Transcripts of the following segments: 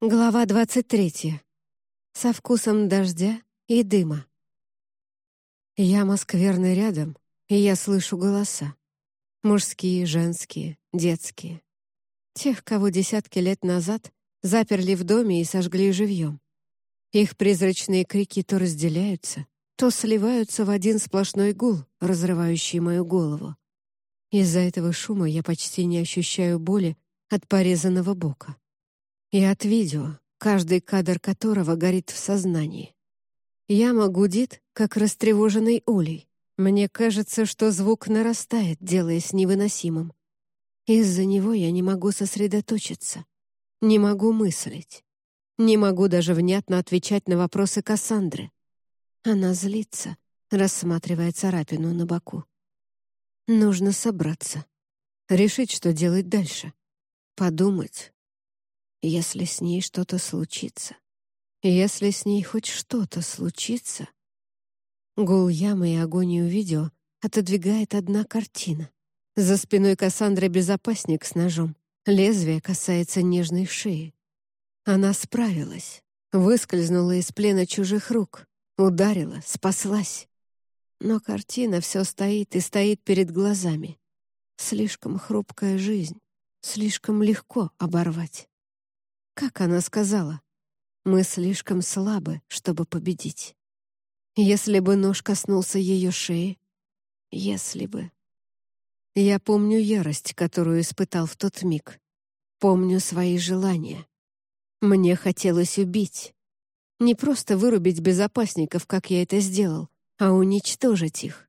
Глава 23. Со вкусом дождя и дыма. Яма скверны рядом, и я слышу голоса. Мужские, женские, детские. Тех, кого десятки лет назад заперли в доме и сожгли живьем. Их призрачные крики то разделяются, то сливаются в один сплошной гул, разрывающий мою голову. Из-за этого шума я почти не ощущаю боли от порезанного бока и от видео, каждый кадр которого горит в сознании. Яма гудит, как растревоженный улей. Мне кажется, что звук нарастает, делаясь невыносимым. Из-за него я не могу сосредоточиться, не могу мыслить, не могу даже внятно отвечать на вопросы Кассандры. Она злится, рассматривая царапину на боку. Нужно собраться, решить, что делать дальше, подумать, если с ней что-то случится, если с ней хоть что-то случится... Гул ямы и агонию видео отодвигает одна картина. За спиной Кассандры безопасник с ножом. Лезвие касается нежной шеи. Она справилась, выскользнула из плена чужих рук, ударила, спаслась. Но картина все стоит и стоит перед глазами. Слишком хрупкая жизнь, слишком легко оборвать. Как она сказала? Мы слишком слабы, чтобы победить. Если бы нож коснулся ее шеи, если бы... Я помню ярость, которую испытал в тот миг. Помню свои желания. Мне хотелось убить. Не просто вырубить безопасников, как я это сделал, а уничтожить их.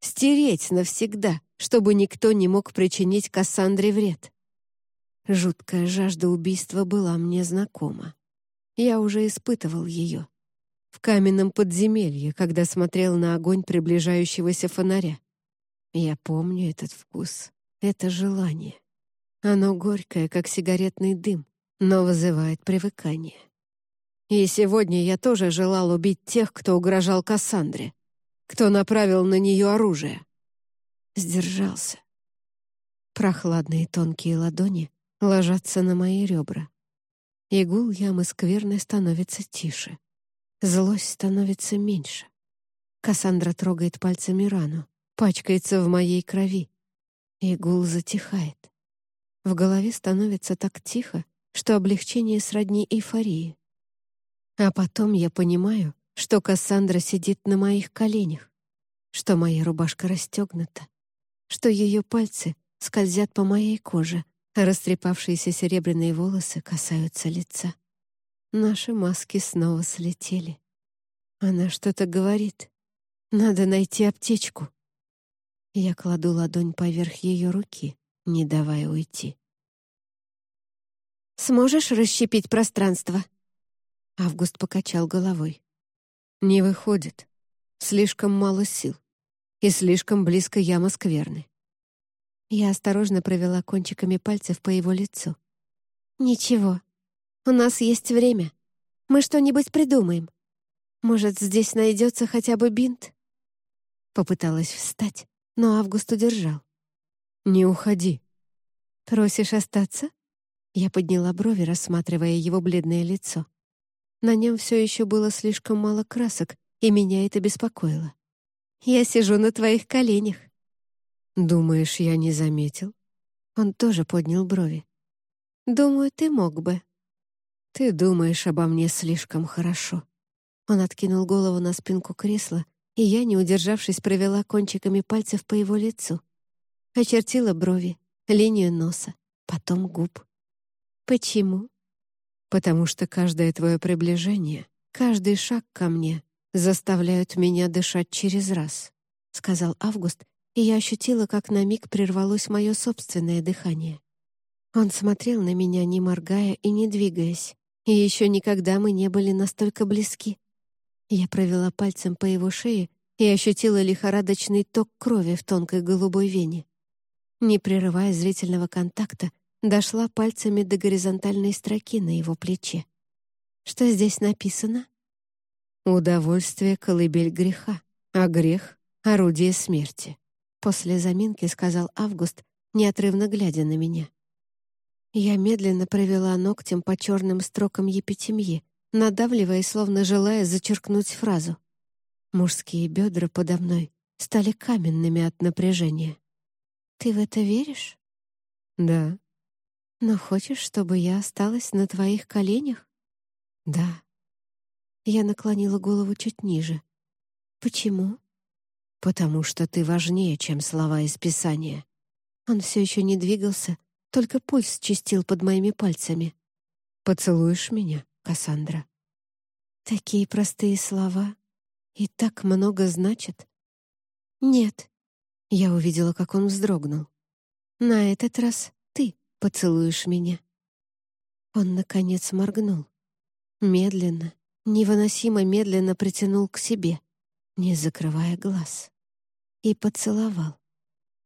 Стереть навсегда, чтобы никто не мог причинить Кассандре вред. Жуткая жажда убийства была мне знакома. Я уже испытывал ее. В каменном подземелье, когда смотрел на огонь приближающегося фонаря. Я помню этот вкус, это желание. Оно горькое, как сигаретный дым, но вызывает привыкание. И сегодня я тоже желал убить тех, кто угрожал Кассандре, кто направил на нее оружие. Сдержался. Прохладные тонкие ладони ложатся на мои ребра. Игул ямы скверной становится тише. Злость становится меньше. Кассандра трогает пальцами рану, пачкается в моей крови. Игул затихает. В голове становится так тихо, что облегчение сродни эйфории. А потом я понимаю, что Кассандра сидит на моих коленях, что моя рубашка расстегнута, что ее пальцы скользят по моей коже, Растрепавшиеся серебряные волосы касаются лица. Наши маски снова слетели. Она что-то говорит. Надо найти аптечку. Я кладу ладонь поверх ее руки, не давая уйти. «Сможешь расщепить пространство?» Август покачал головой. «Не выходит. Слишком мало сил. И слишком близко яма скверны. Я осторожно провела кончиками пальцев по его лицу. «Ничего. У нас есть время. Мы что-нибудь придумаем. Может, здесь найдется хотя бы бинт?» Попыталась встать, но Август удержал. «Не уходи». «Просишь остаться?» Я подняла брови, рассматривая его бледное лицо. На нем все еще было слишком мало красок, и меня это беспокоило. «Я сижу на твоих коленях. «Думаешь, я не заметил?» Он тоже поднял брови. «Думаю, ты мог бы». «Ты думаешь обо мне слишком хорошо». Он откинул голову на спинку кресла, и я, не удержавшись, провела кончиками пальцев по его лицу. Очертила брови, линию носа, потом губ. «Почему?» «Потому что каждое твое приближение, каждый шаг ко мне заставляют меня дышать через раз», — сказал Август, и я ощутила, как на миг прервалось мое собственное дыхание. Он смотрел на меня, не моргая и не двигаясь, и еще никогда мы не были настолько близки. Я провела пальцем по его шее и ощутила лихорадочный ток крови в тонкой голубой вене. Не прерывая зрительного контакта, дошла пальцами до горизонтальной строки на его плече. Что здесь написано? «Удовольствие — колыбель греха, а грех — орудие смерти». После заминки сказал Август, неотрывно глядя на меня. Я медленно провела ногтем по черным строкам епитемьи, надавливая, словно желая зачеркнуть фразу. Мужские бедра подо мной стали каменными от напряжения. «Ты в это веришь?» «Да». «Но хочешь, чтобы я осталась на твоих коленях?» «Да». Я наклонила голову чуть ниже. «Почему?» «Потому что ты важнее, чем слова из Писания». Он все еще не двигался, только пульс чистил под моими пальцами. «Поцелуешь меня, Кассандра?» Такие простые слова и так много значат. «Нет». Я увидела, как он вздрогнул. «На этот раз ты поцелуешь меня». Он, наконец, моргнул. Медленно, невыносимо медленно притянул к себе, не закрывая глаз. И поцеловал.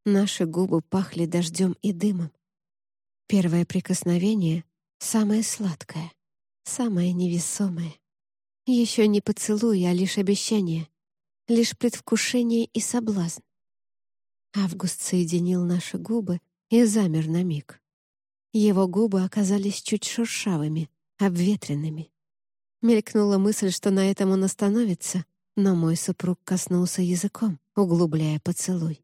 Наши губы пахли дождем и дымом. Первое прикосновение — самое сладкое, самое невесомое. Еще не поцелуй, а лишь обещание, лишь предвкушение и соблазн. Август соединил наши губы и замер на миг. Его губы оказались чуть шершавыми, обветренными. Мелькнула мысль, что на этом он остановится, но мой супруг коснулся языком, углубляя поцелуй.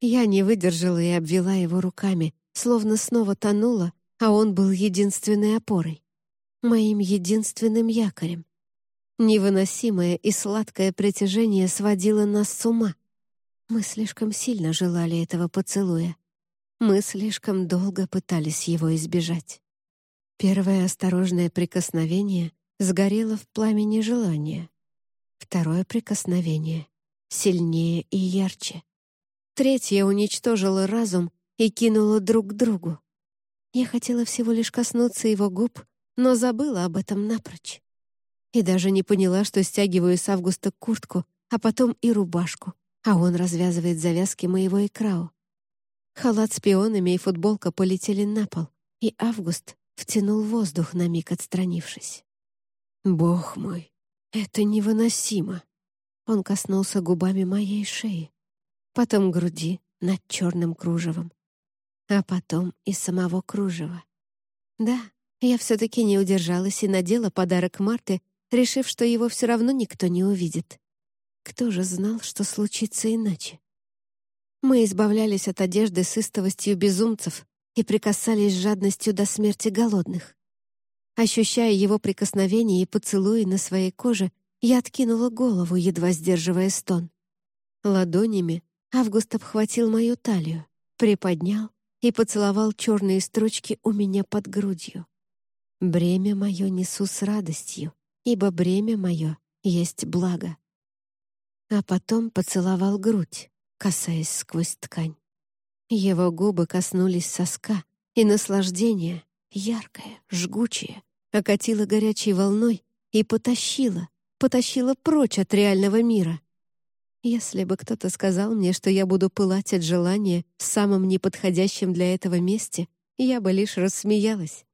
Я не выдержала и обвела его руками, словно снова тонула, а он был единственной опорой, моим единственным якорем. Невыносимое и сладкое притяжение сводило нас с ума. Мы слишком сильно желали этого поцелуя. Мы слишком долго пытались его избежать. Первое осторожное прикосновение сгорело в пламени желания. Второе прикосновение — сильнее и ярче. Третье уничтожило разум и кинуло друг к другу. Я хотела всего лишь коснуться его губ, но забыла об этом напрочь. И даже не поняла, что стягиваю с Августа куртку, а потом и рубашку, а он развязывает завязки моего экрау. Халат с пионами и футболка полетели на пол, и Август втянул воздух на миг, отстранившись. «Бог мой, это невыносимо!» Он коснулся губами моей шеи, потом груди над черным кружевом, а потом и самого кружева. Да, я все-таки не удержалась и надела подарок Марты, решив, что его все равно никто не увидит. Кто же знал, что случится иначе? Мы избавлялись от одежды с истовостью безумцев и прикасались с жадностью до смерти голодных. Ощущая его прикосновение и поцелуи на своей коже, я откинула голову, едва сдерживая стон. Ладонями Август обхватил мою талию, приподнял и поцеловал черные строчки у меня под грудью. «Бремя мое несу с радостью, ибо бремя мое есть благо». А потом поцеловал грудь, касаясь сквозь ткань. Его губы коснулись соска, и наслаждение, яркое, жгучее, окатило горячей волной и потащило, потащило прочь от реального мира. Если бы кто-то сказал мне, что я буду пылать от желания в самом неподходящем для этого месте, я бы лишь рассмеялась.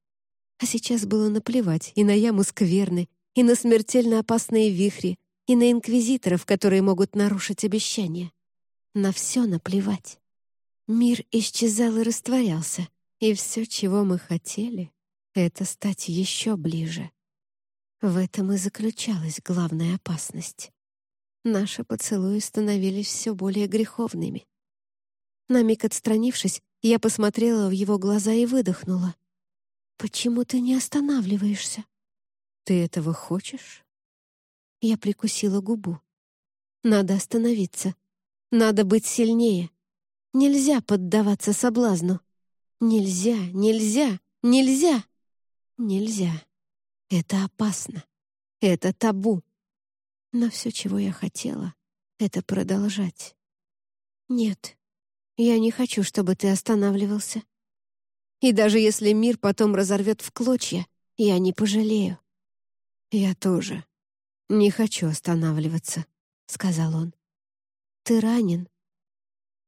А сейчас было наплевать и на яму скверны, и на смертельно опасные вихри, и на инквизиторов, которые могут нарушить обещания. На все наплевать. Мир исчезал и растворялся, и все, чего мы хотели, — это стать еще ближе. В этом и заключалась главная опасность. Наши поцелуи становились все более греховными. На миг отстранившись, я посмотрела в его глаза и выдохнула. «Почему ты не останавливаешься?» «Ты этого хочешь?» Я прикусила губу. «Надо остановиться. Надо быть сильнее. Нельзя поддаваться соблазну. Нельзя, нельзя, нельзя. Нельзя. Это опасно. Это табу. Но все, чего я хотела, — это продолжать. Нет, я не хочу, чтобы ты останавливался. И даже если мир потом разорвет в клочья, я не пожалею. Я тоже не хочу останавливаться, — сказал он. «Ты ранен».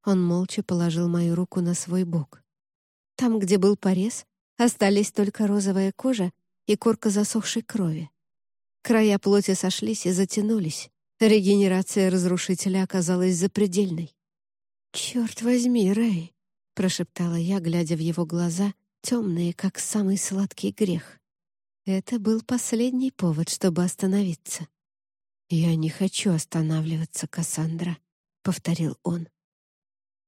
Он молча положил мою руку на свой бок. Там, где был порез, остались только розовая кожа и корка засохшей крови. Края плоти сошлись и затянулись. Регенерация разрушителя оказалась запредельной. «Черт возьми, Рэй!» — прошептала я, глядя в его глаза темные, как самый сладкий грех. Это был последний повод, чтобы остановиться. «Я не хочу останавливаться, Кассандра», — повторил он.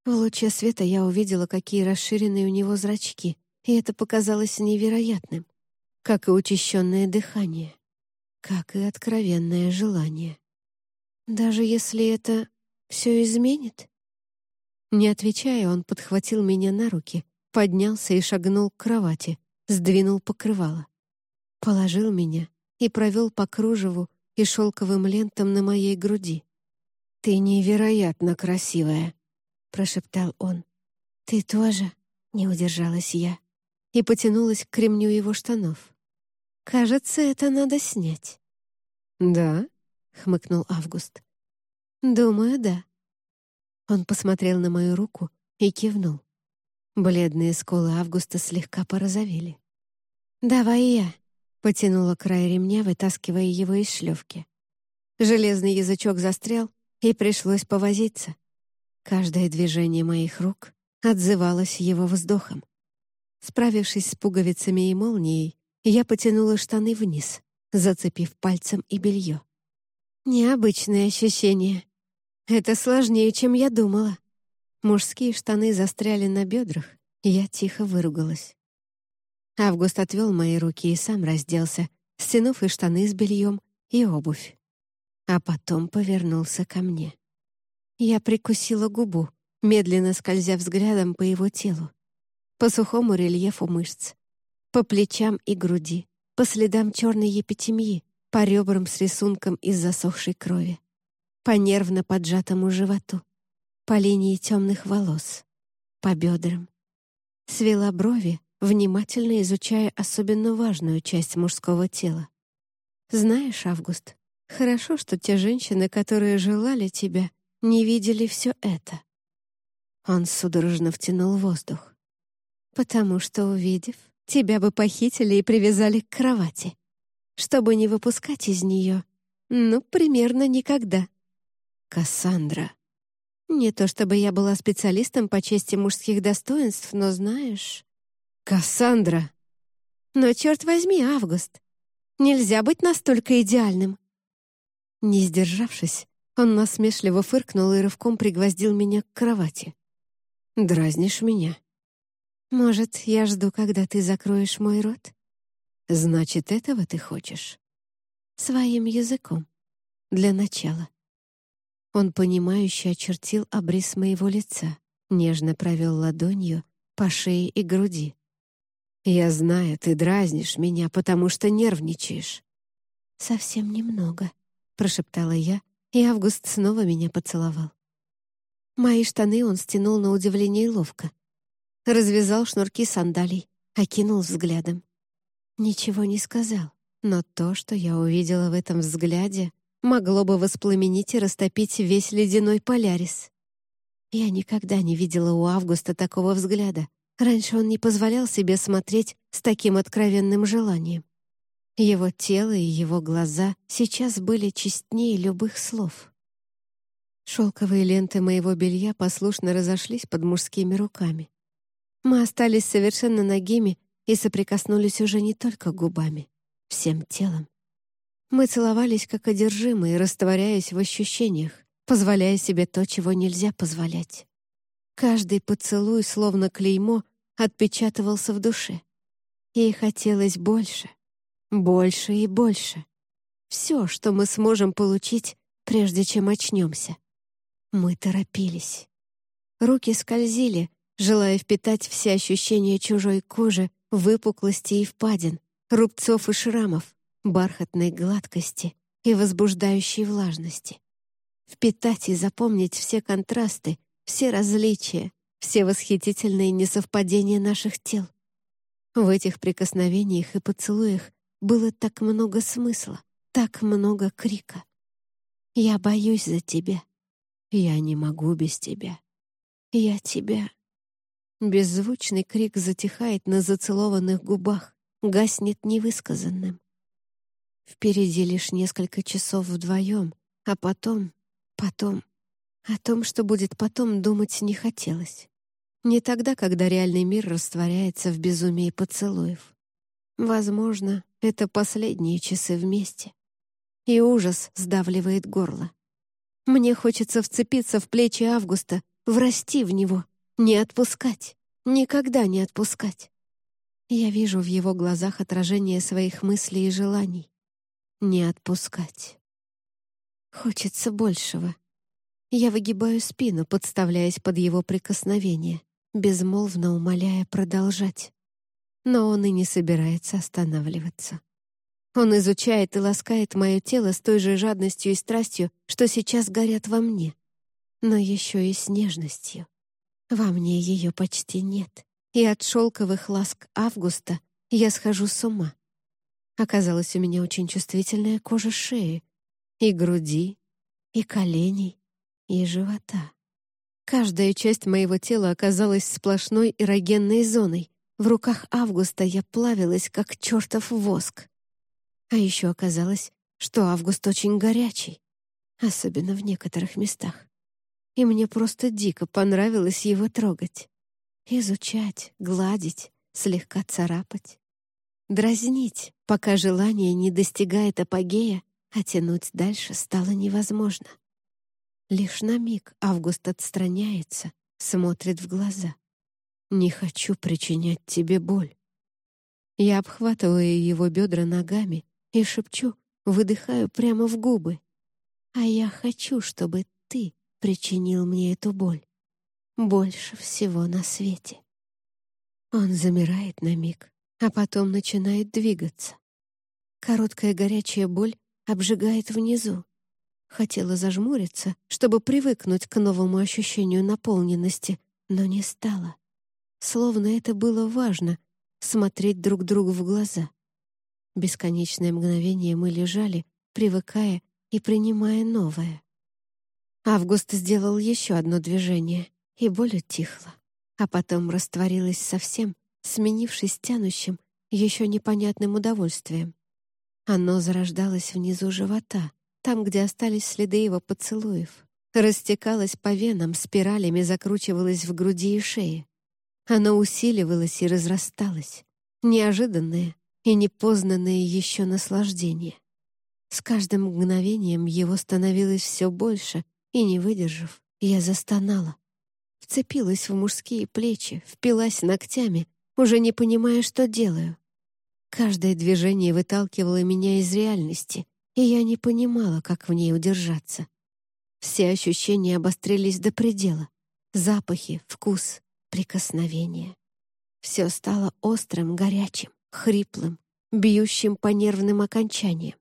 В луче света я увидела, какие расширенные у него зрачки, и это показалось невероятным, как и учащенное дыхание, как и откровенное желание. Даже если это все изменит? Не отвечая, он подхватил меня на руки, поднялся и шагнул к кровати, сдвинул покрывало. Положил меня и провел по кружеву и шелковым лентам на моей груди. «Ты невероятно красивая», — прошептал он. «Ты тоже?» — не удержалась я и потянулась к ремню его штанов. «Кажется, это надо снять». «Да?» — хмыкнул Август. «Думаю, да». Он посмотрел на мою руку и кивнул. Бледные сколы Августа слегка порозовели. «Давай я», — потянула край ремня, вытаскивая его из шлёвки. Железный язычок застрял, и пришлось повозиться. Каждое движение моих рук отзывалось его вздохом. Справившись с пуговицами и молнией, я потянула штаны вниз, зацепив пальцем и белье. Необычное ощущение. Это сложнее, чем я думала. Мужские штаны застряли на бедрах, и я тихо выругалась. Август отвел мои руки и сам разделся, стянув и штаны с бельем, и обувь. А потом повернулся ко мне. Я прикусила губу, медленно скользя взглядом по его телу, по сухому рельефу мышц, по плечам и груди, по следам черной епитемии, по ребрам с рисунком из засохшей крови, по нервно поджатому животу, по линии темных волос, по бедрам. Свела брови, внимательно изучая особенно важную часть мужского тела. «Знаешь, Август, хорошо, что те женщины, которые желали тебя, не видели все это». Он судорожно втянул воздух. «Потому что, увидев, тебя бы похитили и привязали к кровати чтобы не выпускать из нее, ну, примерно никогда. Кассандра. Не то чтобы я была специалистом по чести мужских достоинств, но знаешь... Кассандра! Но, черт возьми, Август, нельзя быть настолько идеальным. Не сдержавшись, он насмешливо фыркнул и рывком пригвоздил меня к кровати. «Дразнишь меня?» «Может, я жду, когда ты закроешь мой рот?» Значит, этого ты хочешь? Своим языком. Для начала. Он понимающе очертил обрис моего лица, нежно провел ладонью по шее и груди. «Я знаю, ты дразнишь меня, потому что нервничаешь». «Совсем немного», — прошептала я, и Август снова меня поцеловал. Мои штаны он стянул на удивление ловко. Развязал шнурки сандалий, окинул взглядом. Ничего не сказал, но то, что я увидела в этом взгляде, могло бы воспламенить и растопить весь ледяной полярис. Я никогда не видела у Августа такого взгляда. Раньше он не позволял себе смотреть с таким откровенным желанием. Его тело и его глаза сейчас были честнее любых слов. Шелковые ленты моего белья послушно разошлись под мужскими руками. Мы остались совершенно нагими и соприкоснулись уже не только губами, всем телом. Мы целовались как одержимые, растворяясь в ощущениях, позволяя себе то, чего нельзя позволять. Каждый поцелуй, словно клеймо, отпечатывался в душе. Ей хотелось больше, больше и больше. Все, что мы сможем получить, прежде чем очнемся. Мы торопились. Руки скользили, желая впитать все ощущения чужой кожи выпуклости и впадин, рубцов и шрамов, бархатной гладкости и возбуждающей влажности. Впитать и запомнить все контрасты, все различия, все восхитительные несовпадения наших тел. В этих прикосновениях и поцелуях было так много смысла, так много крика. «Я боюсь за тебя. Я не могу без тебя. Я тебя Беззвучный крик затихает на зацелованных губах, гаснет невысказанным. Впереди лишь несколько часов вдвоем, а потом, потом... О том, что будет потом, думать не хотелось. Не тогда, когда реальный мир растворяется в безумии поцелуев. Возможно, это последние часы вместе. И ужас сдавливает горло. Мне хочется вцепиться в плечи Августа, врасти в него, не отпускать, никогда не отпускать. Я вижу в его глазах отражение своих мыслей и желаний. Не отпускать. Хочется большего. Я выгибаю спину, подставляясь под его прикосновение, безмолвно умоляя продолжать. Но он и не собирается останавливаться. Он изучает и ласкает мое тело с той же жадностью и страстью, что сейчас горят во мне, но еще и с нежностью. Во мне ее почти нет, и от шелковых ласк Августа я схожу с ума. Оказалось, у меня очень чувствительная кожа шеи, и груди, и коленей, и живота. Каждая часть моего тела оказалась сплошной эрогенной зоной. В руках Августа я плавилась, как чертов воск. А еще оказалось, что Август очень горячий, особенно в некоторых местах. И мне просто дико понравилось его трогать. Изучать, гладить, слегка царапать. Дразнить, пока желание не достигает апогея, а тянуть дальше стало невозможно. Лишь на миг Август отстраняется, смотрит в глаза. «Не хочу причинять тебе боль». Я обхватываю его бедра ногами и шепчу, выдыхаю прямо в губы. «А я хочу, чтобы ты причинил мне эту боль. Больше всего на свете». Он замирает на миг, а потом начинает двигаться. Короткая горячая боль обжигает внизу. Хотела зажмуриться, чтобы привыкнуть к новому ощущению наполненности, но не стала. Словно это было важно — смотреть друг другу в глаза. Бесконечное мгновение мы лежали, привыкая и принимая новое. Август сделал еще одно движение, и боль утихла, а потом растворилась совсем, сменившись тянущим, еще непонятным удовольствием. Оно зарождалось внизу живота, там, где остались следы его поцелуев. Растекалось по венам, спиралями закручивалось в груди и шее. Оно усиливалось и разрасталось. Неожиданное и непознанное еще наслаждение. С каждым мгновением его становилось все больше, и, не выдержав, я застонала. Вцепилась в мужские плечи, впилась ногтями, уже не понимая, что делаю. Каждое движение выталкивало меня из реальности, и я не понимала, как в ней удержаться. Все ощущения обострились до предела. Запахи, вкус, прикосновения. Все стало острым, горячим, хриплым, бьющим по нервным окончаниям.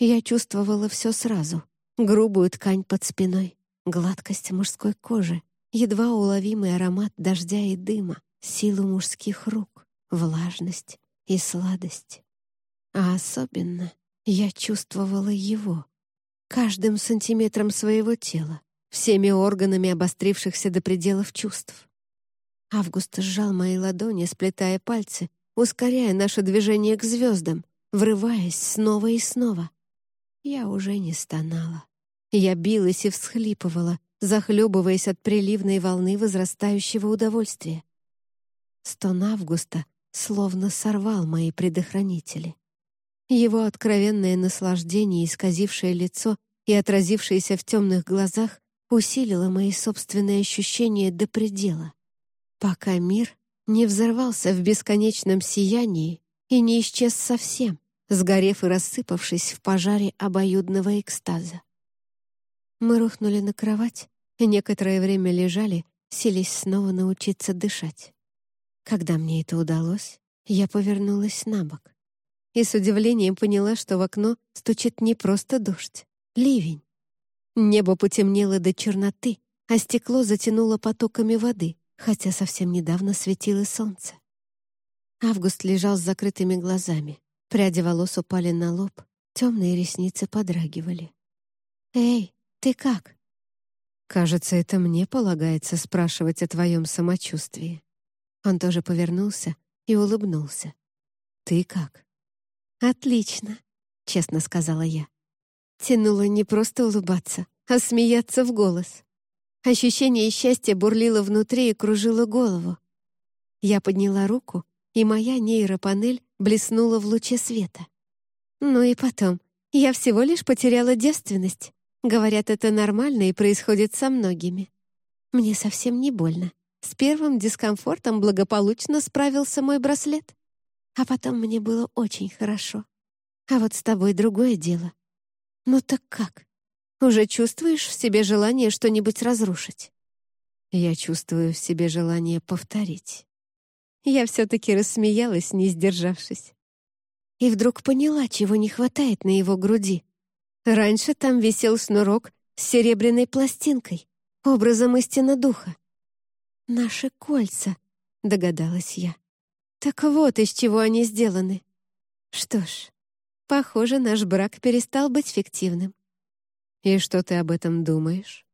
Я чувствовала все сразу. Грубую ткань под спиной, гладкость мужской кожи, едва уловимый аромат дождя и дыма, силу мужских рук, влажность, и сладость. А особенно я чувствовала его, каждым сантиметром своего тела, всеми органами обострившихся до пределов чувств. Август сжал мои ладони, сплетая пальцы, ускоряя наше движение к звездам, врываясь снова и снова. Я уже не стонала. Я билась и всхлипывала, захлебываясь от приливной волны возрастающего удовольствия. Стон Августа словно сорвал мои предохранители. Его откровенное наслаждение, исказившее лицо и отразившееся в темных глазах, усилило мои собственные ощущения до предела, пока мир не взорвался в бесконечном сиянии и не исчез совсем, сгорев и рассыпавшись в пожаре обоюдного экстаза. Мы рухнули на кровать и некоторое время лежали, селись снова научиться дышать. Когда мне это удалось, я повернулась на бок и с удивлением поняла, что в окно стучит не просто дождь, ливень. Небо потемнело до черноты, а стекло затянуло потоками воды, хотя совсем недавно светило солнце. Август лежал с закрытыми глазами. Пряди волос упали на лоб, темные ресницы подрагивали. «Эй, ты как?» «Кажется, это мне полагается спрашивать о твоем самочувствии». Он тоже повернулся и улыбнулся. «Ты как?» «Отлично», — честно сказала я. Тянула не просто улыбаться, а смеяться в голос. Ощущение счастья бурлило внутри и кружило голову. Я подняла руку, и моя нейропанель блеснула в луче света. Ну и потом, я всего лишь потеряла девственность. Говорят, это нормально и происходит со многими. Мне совсем не больно. С первым дискомфортом благополучно справился мой браслет. А потом мне было очень хорошо. А вот с тобой другое дело. Ну так как? Уже чувствуешь в себе желание что-нибудь разрушить? Я чувствую в себе желание повторить. Я все-таки рассмеялась, не сдержавшись. И вдруг поняла, чего не хватает на его груди. Раньше там висел шнурок с серебряной пластинкой, образом истинно духа. «Наши кольца», — догадалась я. «Так вот, из чего они сделаны. Что ж, похоже, наш брак перестал быть фиктивным». «И что ты об этом думаешь?»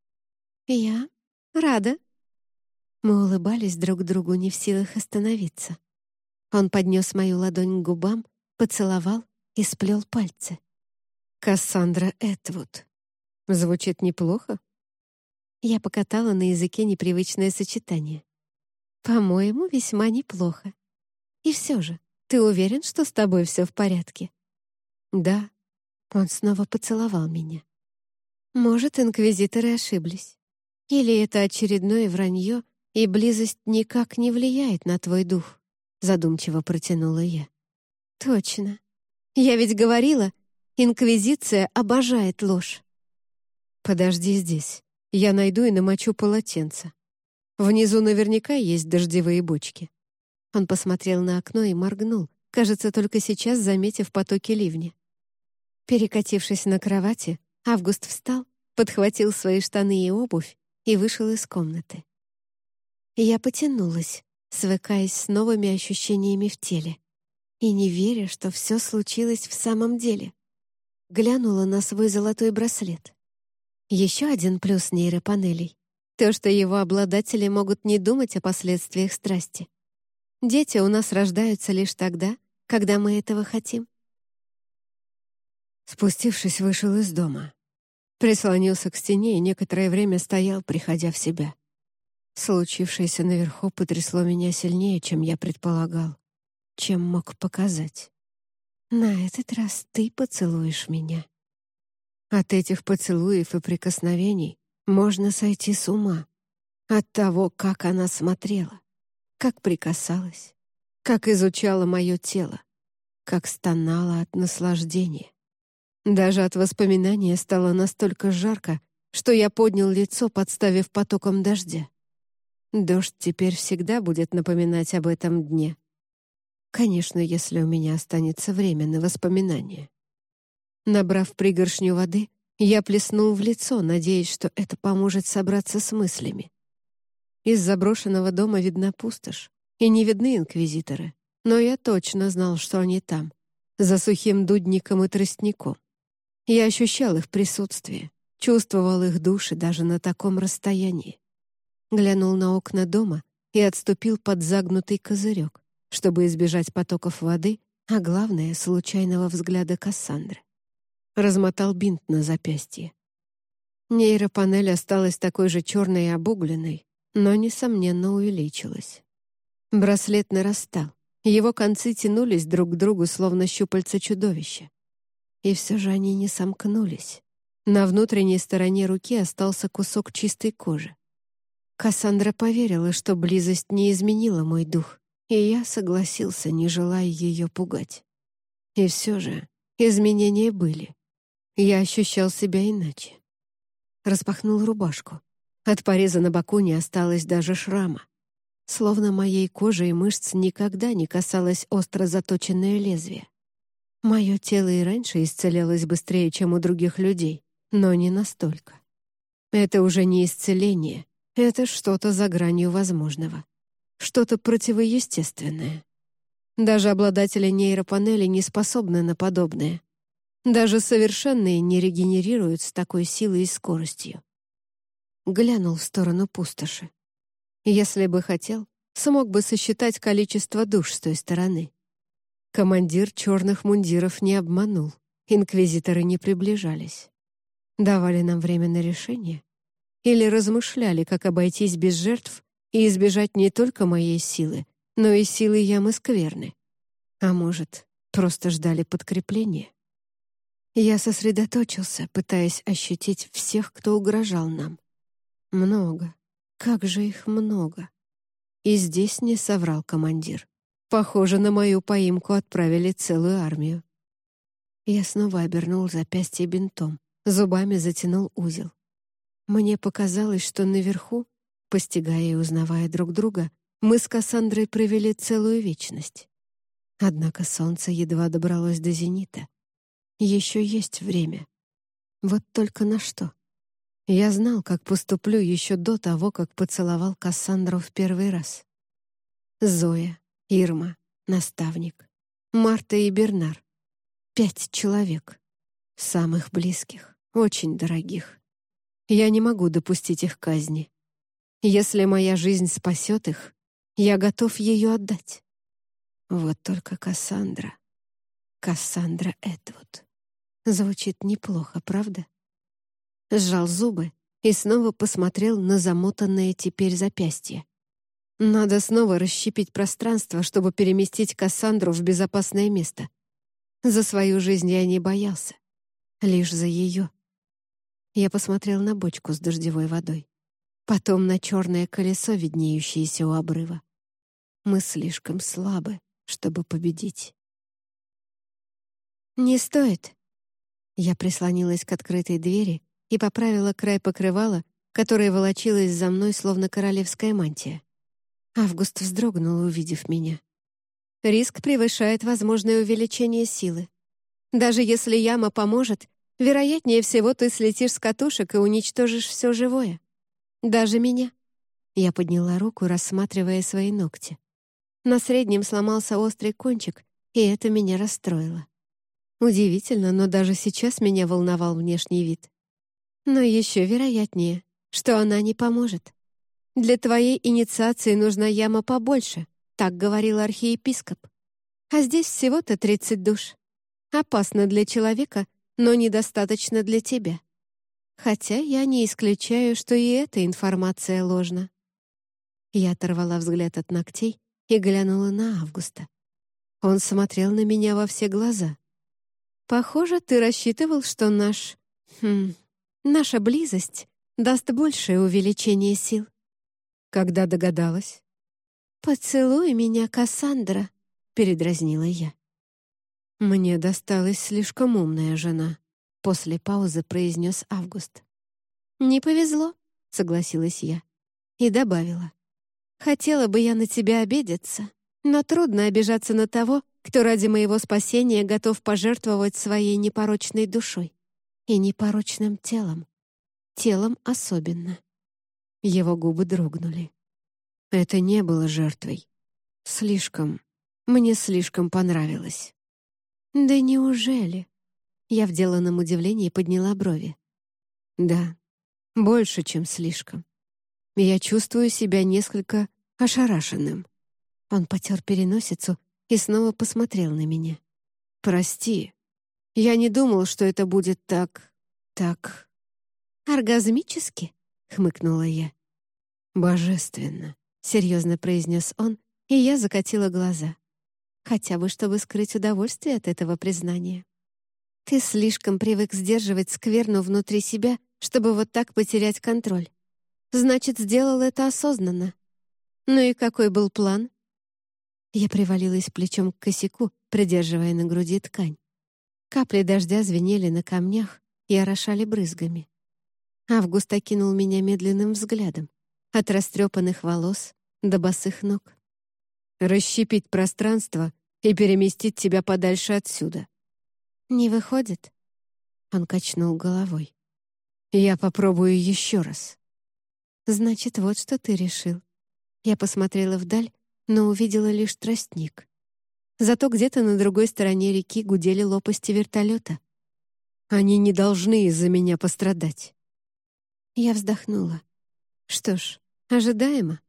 «Я рада». Мы улыбались друг другу, не в силах остановиться. Он поднес мою ладонь к губам, поцеловал и сплел пальцы. «Кассандра Этвуд. Звучит неплохо?» Я покатала на языке непривычное сочетание. «По-моему, весьма неплохо. И все же, ты уверен, что с тобой все в порядке?» «Да». Он снова поцеловал меня. «Может, инквизиторы ошиблись. Или это очередное вранье, и близость никак не влияет на твой дух?» Задумчиво протянула я. «Точно. Я ведь говорила, инквизиция обожает ложь». «Подожди здесь», я найду и намочу полотенце. Внизу наверняка есть дождевые бочки». Он посмотрел на окно и моргнул, кажется, только сейчас заметив потоки ливня. Перекатившись на кровати, Август встал, подхватил свои штаны и обувь и вышел из комнаты. Я потянулась, свыкаясь с новыми ощущениями в теле и не веря, что все случилось в самом деле. Глянула на свой золотой браслет. Еще один плюс нейропанелей — то, что его обладатели могут не думать о последствиях страсти. Дети у нас рождаются лишь тогда, когда мы этого хотим. Спустившись, вышел из дома. Прислонился к стене и некоторое время стоял, приходя в себя. Случившееся наверху потрясло меня сильнее, чем я предполагал, чем мог показать. «На этот раз ты поцелуешь меня», от этих поцелуев и прикосновений можно сойти с ума. От того, как она смотрела, как прикасалась, как изучала мое тело, как стонала от наслаждения. Даже от воспоминания стало настолько жарко, что я поднял лицо, подставив потоком дождя. Дождь теперь всегда будет напоминать об этом дне. Конечно, если у меня останется время на воспоминания. Набрав пригоршню воды, я плеснул в лицо, надеясь, что это поможет собраться с мыслями. Из заброшенного дома видна пустошь, и не видны инквизиторы, но я точно знал, что они там, за сухим дудником и тростником. Я ощущал их присутствие, чувствовал их души даже на таком расстоянии. Глянул на окна дома и отступил под загнутый козырек, чтобы избежать потоков воды, а главное — случайного взгляда Кассандры размотал бинт на запястье. Нейропанель осталась такой же черной и обугленной, но, несомненно, увеличилась. Браслет нарастал, его концы тянулись друг к другу, словно щупальца чудовища. И все же они не сомкнулись. На внутренней стороне руки остался кусок чистой кожи. Кассандра поверила, что близость не изменила мой дух, и я согласился, не желая ее пугать. И все же изменения были. Я ощущал себя иначе. Распахнул рубашку. От пореза на боку не осталось даже шрама. Словно моей кожи и мышц никогда не касалось остро заточенное лезвие. Мое тело и раньше исцелялось быстрее, чем у других людей, но не настолько. Это уже не исцеление, это что-то за гранью возможного. Что-то противоестественное. Даже обладатели нейропанели не способны на подобное. Даже совершенные не регенерируют с такой силой и скоростью. Глянул в сторону пустоши. Если бы хотел, смог бы сосчитать количество душ с той стороны. Командир черных мундиров не обманул. Инквизиторы не приближались. Давали нам время на решение. или размышляли, как обойтись без жертв и избежать не только моей силы, но и силы ямы скверны. А может, просто ждали подкрепления? Я сосредоточился, пытаясь ощутить всех, кто угрожал нам. Много. Как же их много. И здесь не соврал командир. Похоже, на мою поимку отправили целую армию. Я снова обернул запястье бинтом, зубами затянул узел. Мне показалось, что наверху, постигая и узнавая друг друга, мы с Кассандрой провели целую вечность. Однако солнце едва добралось до зенита. Еще есть время. Вот только на что? Я знал, как поступлю еще до того, как поцеловал Кассандру в первый раз. Зоя, Ирма, наставник, Марта и Бернар. Пять человек. Самых близких, очень дорогих. Я не могу допустить их казни. Если моя жизнь спасет их, я готов ее отдать. Вот только Кассандра. Кассандра Этвуд. Звучит неплохо, правда? Сжал зубы и снова посмотрел на замотанное теперь запястье. Надо снова расщепить пространство, чтобы переместить Кассандру в безопасное место. За свою жизнь я не боялся. Лишь за ее. Я посмотрел на бочку с дождевой водой. Потом на черное колесо, виднеющееся у обрыва. Мы слишком слабы, чтобы победить. «Не стоит». Я прислонилась к открытой двери и поправила край покрывала, которое волочилось за мной, словно королевская мантия. Август вздрогнул, увидев меня. Риск превышает возможное увеличение силы. Даже если яма поможет, вероятнее всего ты слетишь с катушек и уничтожишь все живое. Даже меня. Я подняла руку, рассматривая свои ногти. На среднем сломался острый кончик, и это меня расстроило. Удивительно, но даже сейчас меня волновал внешний вид. Но еще вероятнее, что она не поможет. Для твоей инициации нужна яма побольше, так говорил архиепископ. А здесь всего-то 30 душ. Опасно для человека, но недостаточно для тебя. Хотя я не исключаю, что и эта информация ложна. Я оторвала взгляд от ногтей и глянула на Августа. Он смотрел на меня во все глаза. «Похоже, ты рассчитывал, что наш... Хм, наша близость даст большее увеличение сил». «Когда догадалась?» «Поцелуй меня, Кассандра», — передразнила я. «Мне досталась слишком умная жена», — после паузы произнес Август. «Не повезло», — согласилась я и добавила. Хотела бы я на тебя обидеться, но трудно обижаться на того, кто ради моего спасения готов пожертвовать своей непорочной душой и непорочным телом. Телом особенно. Его губы дрогнули. Это не было жертвой. Слишком, мне слишком понравилось. Да неужели? Я в деланном удивлении подняла брови. Да, больше, чем слишком. Я чувствую себя несколько ошарашенным. Он потер переносицу и снова посмотрел на меня. «Прости. Я не думал, что это будет так... так...» «Оргазмически?» — хмыкнула я. «Божественно», — серьезно произнес он, и я закатила глаза. Хотя бы, чтобы скрыть удовольствие от этого признания. «Ты слишком привык сдерживать скверну внутри себя, чтобы вот так потерять контроль. Значит, сделал это осознанно. Ну и какой был план? Я привалилась плечом к косяку, придерживая на груди ткань. Капли дождя звенели на камнях и орошали брызгами. Август окинул меня медленным взглядом, от растрепанных волос до босых ног. «Расщепить пространство и переместить тебя подальше отсюда». «Не выходит?» Он качнул головой. «Я попробую еще раз». «Значит, вот что ты решил». Я посмотрела вдаль, но увидела лишь тростник. Зато где-то на другой стороне реки гудели лопасти вертолета. «Они не должны из-за меня пострадать». Я вздохнула. Что ж, ожидаемо.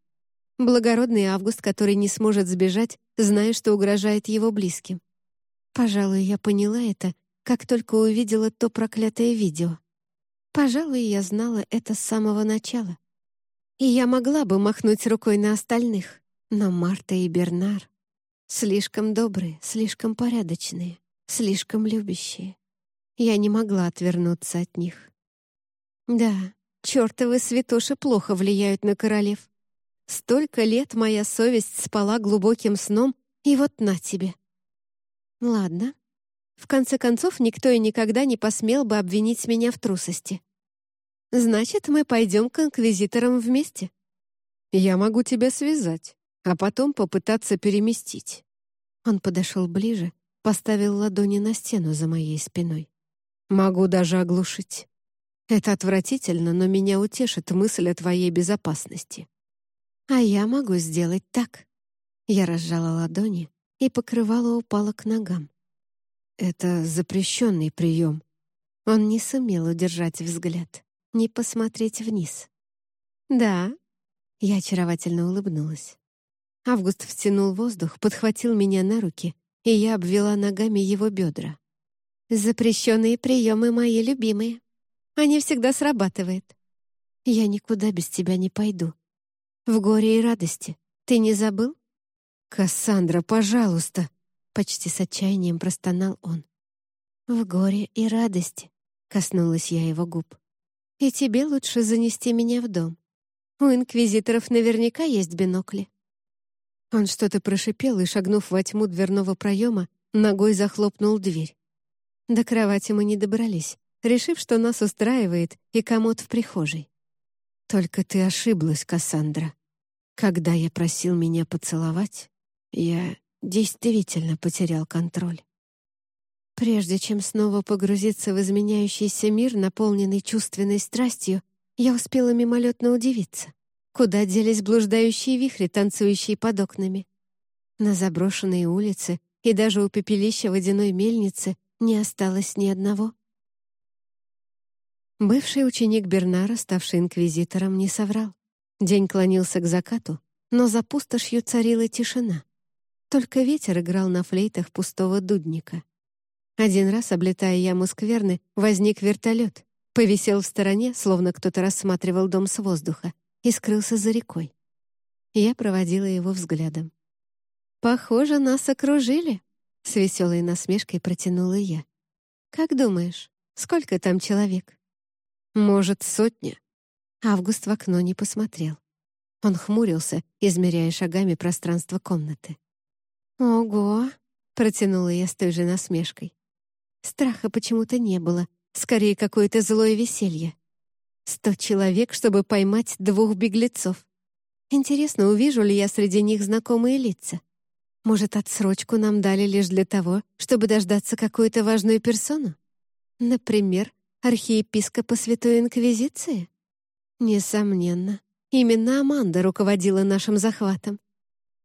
Благородный Август, который не сможет сбежать, зная, что угрожает его близким. Пожалуй, я поняла это, как только увидела то проклятое видео. Пожалуй, я знала это с самого начала. И я могла бы махнуть рукой на остальных, но Марта и Бернар слишком добрые, слишком порядочные, слишком любящие. Я не могла отвернуться от них. Да, чертовы святоши плохо влияют на королев. Столько лет моя совесть спала глубоким сном, и вот на тебе. Ладно. В конце концов, никто и никогда не посмел бы обвинить меня в трусости. Значит, мы пойдем к инквизиторам вместе. Я могу тебя связать, а потом попытаться переместить. Он подошел ближе, поставил ладони на стену за моей спиной. Могу даже оглушить. Это отвратительно, но меня утешит мысль о твоей безопасности. А я могу сделать так. Я разжала ладони, и покрывало упало к ногам. Это запрещенный прием. Он не сумел удержать взгляд, не посмотреть вниз. «Да», — я очаровательно улыбнулась. Август втянул воздух, подхватил меня на руки, и я обвела ногами его бедра. «Запрещенные приемы мои любимые. Они всегда срабатывают. Я никуда без тебя не пойду. В горе и радости. Ты не забыл?» «Кассандра, пожалуйста!» — почти с отчаянием простонал он. «В горе и радости», — коснулась я его губ. «И тебе лучше занести меня в дом. У инквизиторов наверняка есть бинокли». Он что-то прошипел и, шагнув во тьму дверного проема, ногой захлопнул дверь. До кровати мы не добрались, решив, что нас устраивает и комод в прихожей. «Только ты ошиблась, Кассандра. Когда я просил меня поцеловать, я действительно потерял контроль. Прежде чем снова погрузиться в изменяющийся мир, наполненный чувственной страстью, я успела мимолетно удивиться. Куда делись блуждающие вихри, танцующие под окнами? На заброшенные улицы и даже у пепелища водяной мельницы не осталось ни одного. Бывший ученик Бернара, ставший инквизитором, не соврал. День клонился к закату, но за пустошью царила тишина. Только ветер играл на флейтах пустого дудника. Один раз, облетая яму скверны, возник вертолет, повисел в стороне, словно кто-то рассматривал дом с воздуха, и скрылся за рекой. Я проводила его взглядом. «Похоже, нас окружили», — с веселой насмешкой протянула я. «Как думаешь, сколько там человек?» «Может, сотня?» Август в окно не посмотрел. Он хмурился, измеряя шагами пространство комнаты. «Ого!» — протянула я с той же насмешкой. Страха почему-то не было, скорее какое-то злое веселье. Сто человек, чтобы поймать двух беглецов. Интересно, увижу ли я среди них знакомые лица? Может, отсрочку нам дали лишь для того, чтобы дождаться какую-то важную персону? Например, архиепископа Святой Инквизиции? Несомненно, именно Аманда руководила нашим захватом.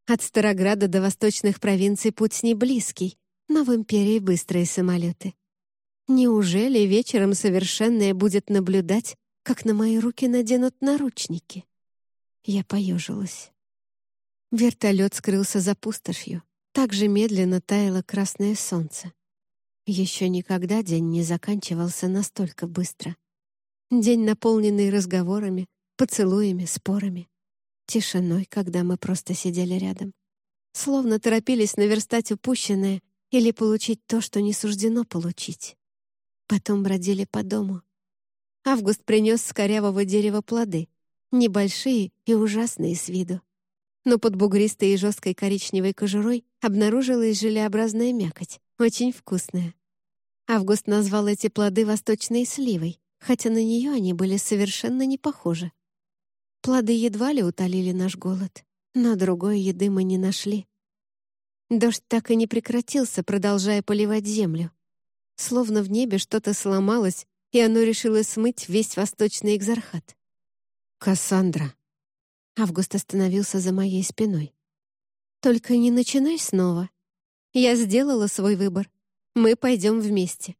От Старограда до восточных провинций путь не близкий, но в империи быстрые самолеты. Неужели вечером совершенная будет наблюдать, как на мои руки наденут наручники? Я поежилась. Вертолет скрылся за пустошью. Так же медленно таяло красное солнце. Еще никогда день не заканчивался настолько быстро. День, наполненный разговорами, поцелуями, спорами тишиной, когда мы просто сидели рядом. Словно торопились наверстать упущенное или получить то, что не суждено получить. Потом бродили по дому. Август принес с корявого дерева плоды, небольшие и ужасные с виду. Но под бугристой и жесткой коричневой кожурой обнаружилась желеобразная мякоть, очень вкусная. Август назвал эти плоды восточной сливой, хотя на нее они были совершенно не похожи. Плоды едва ли утолили наш голод, но другой еды мы не нашли. Дождь так и не прекратился, продолжая поливать землю. Словно в небе что-то сломалось, и оно решило смыть весь восточный экзархат. «Кассандра!» Август остановился за моей спиной. «Только не начинай снова. Я сделала свой выбор. Мы пойдем вместе.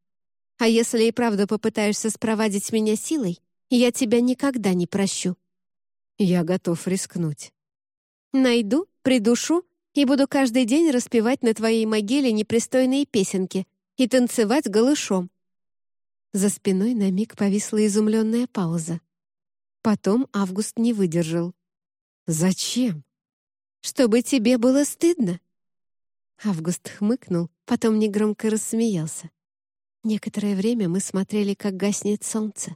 А если и правда попытаешься спровадить меня силой, я тебя никогда не прощу». Я готов рискнуть. Найду, придушу и буду каждый день распевать на твоей могиле непристойные песенки и танцевать голышом. За спиной на миг повисла изумленная пауза. Потом Август не выдержал. «Зачем?» «Чтобы тебе было стыдно». Август хмыкнул, потом негромко рассмеялся. Некоторое время мы смотрели, как гаснет солнце.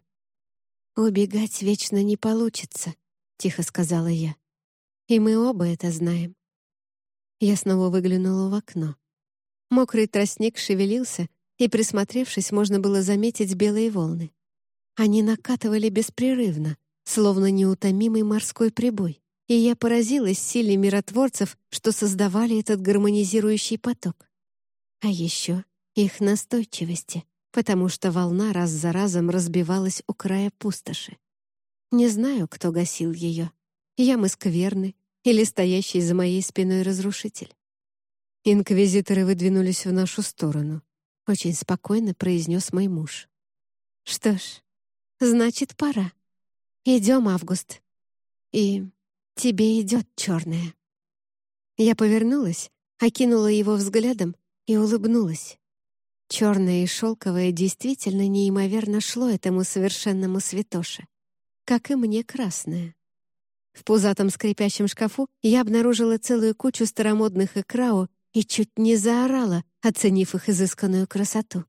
«Убегать вечно не получится», — тихо сказала я. «И мы оба это знаем». Я снова выглянула в окно. Мокрый тростник шевелился, и, присмотревшись, можно было заметить белые волны. Они накатывали беспрерывно, словно неутомимый морской прибой, и я поразилась силе миротворцев, что создавали этот гармонизирующий поток. А еще их настойчивости, потому что волна раз за разом разбивалась у края пустоши. Не знаю, кто гасил ее. Ямы скверны или стоящий за моей спиной разрушитель. Инквизиторы выдвинулись в нашу сторону. Очень спокойно произнес мой муж. Что ж, значит, пора. Идем, Август. И тебе идет черное. Я повернулась, окинула его взглядом и улыбнулась. Черное и шелковое действительно неимоверно шло этому совершенному святоше, как и мне красное. В пузатом скрипящем шкафу я обнаружила целую кучу старомодных экрао и чуть не заорала, оценив их изысканную красоту.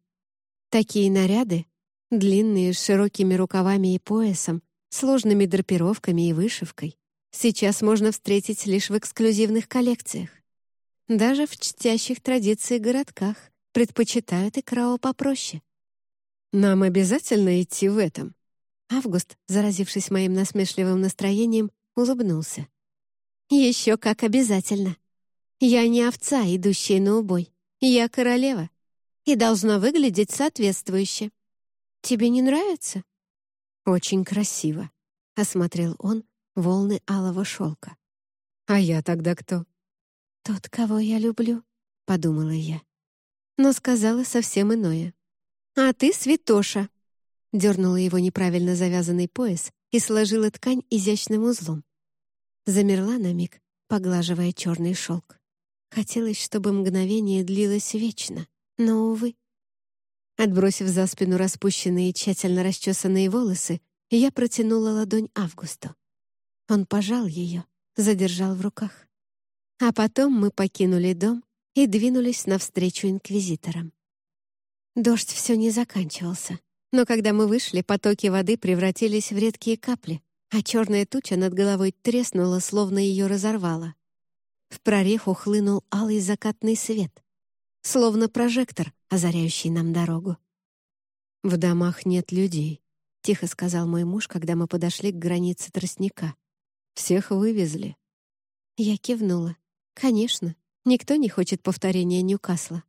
Такие наряды, длинные, с широкими рукавами и поясом, сложными драпировками и вышивкой, сейчас можно встретить лишь в эксклюзивных коллекциях. Даже в чтящих традиции городках предпочитают икрао попроще. «Нам обязательно идти в этом?» Август, заразившись моим насмешливым настроением, улыбнулся. «Еще как обязательно. Я не овца, идущая на убой. Я королева и должна выглядеть соответствующе. Тебе не нравится?» «Очень красиво», — осмотрел он волны алого шелка. «А я тогда кто?» «Тот, кого я люблю», — подумала я. Но сказала совсем иное. «А ты святоша», — дернула его неправильно завязанный пояс и сложила ткань изящным узлом. Замерла на миг, поглаживая черный шелк. Хотелось, чтобы мгновение длилось вечно, но, увы. Отбросив за спину распущенные и тщательно расчесанные волосы, я протянула ладонь Августу. Он пожал ее, задержал в руках. А потом мы покинули дом и двинулись навстречу инквизиторам. Дождь все не заканчивался, но когда мы вышли, потоки воды превратились в редкие капли, а черная туча над головой треснула, словно ее разорвала. В прореху хлынул алый закатный свет, словно прожектор, озаряющий нам дорогу. «В домах нет людей», — тихо сказал мой муж, когда мы подошли к границе тростника. «Всех вывезли». Я кивнула. «Конечно, никто не хочет повторения Ньюкасла».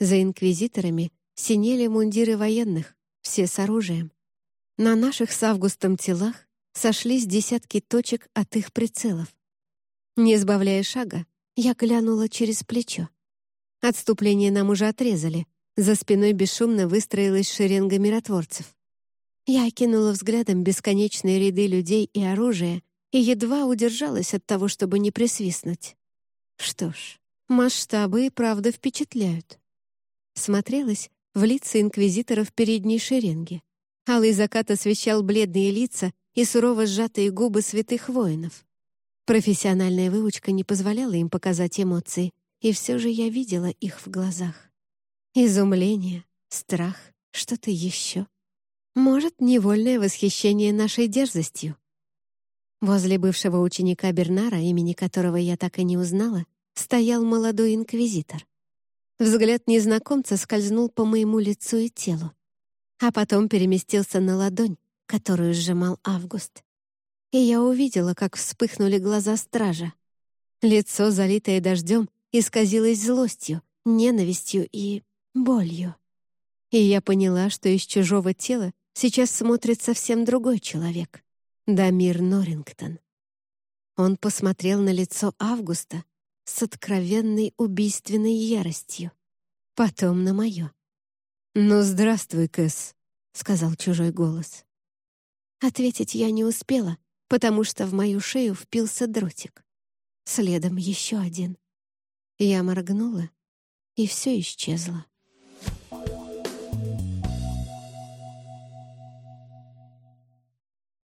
За инквизиторами синели мундиры военных, все с оружием. На наших с Августом телах сошлись десятки точек от их прицелов. Не сбавляя шага, я глянула через плечо. Отступление нам уже отрезали. За спиной бесшумно выстроилась шеренга миротворцев. Я окинула взглядом бесконечные ряды людей и оружия и едва удержалась от того, чтобы не присвистнуть. Что ж, масштабы и правда впечатляют. Смотрелась в лица инквизиторов передней шеренги. Алый закат освещал бледные лица и сурово сжатые губы святых воинов. Профессиональная выучка не позволяла им показать эмоции, и все же я видела их в глазах. Изумление, страх, что-то еще. Может, невольное восхищение нашей дерзостью. Возле бывшего ученика Бернара, имени которого я так и не узнала, стоял молодой инквизитор. Взгляд незнакомца скользнул по моему лицу и телу, а потом переместился на ладонь, которую сжимал Август и я увидела, как вспыхнули глаза стража. Лицо, залитое дождем, исказилось злостью, ненавистью и болью. И я поняла, что из чужого тела сейчас смотрит совсем другой человек — Дамир Норрингтон. Он посмотрел на лицо Августа с откровенной убийственной яростью, потом на мое. «Ну, здравствуй, Кэс», — сказал чужой голос. Ответить я не успела, потому что в мою шею впился дротик. Следом еще один. Я моргнула, и все исчезло.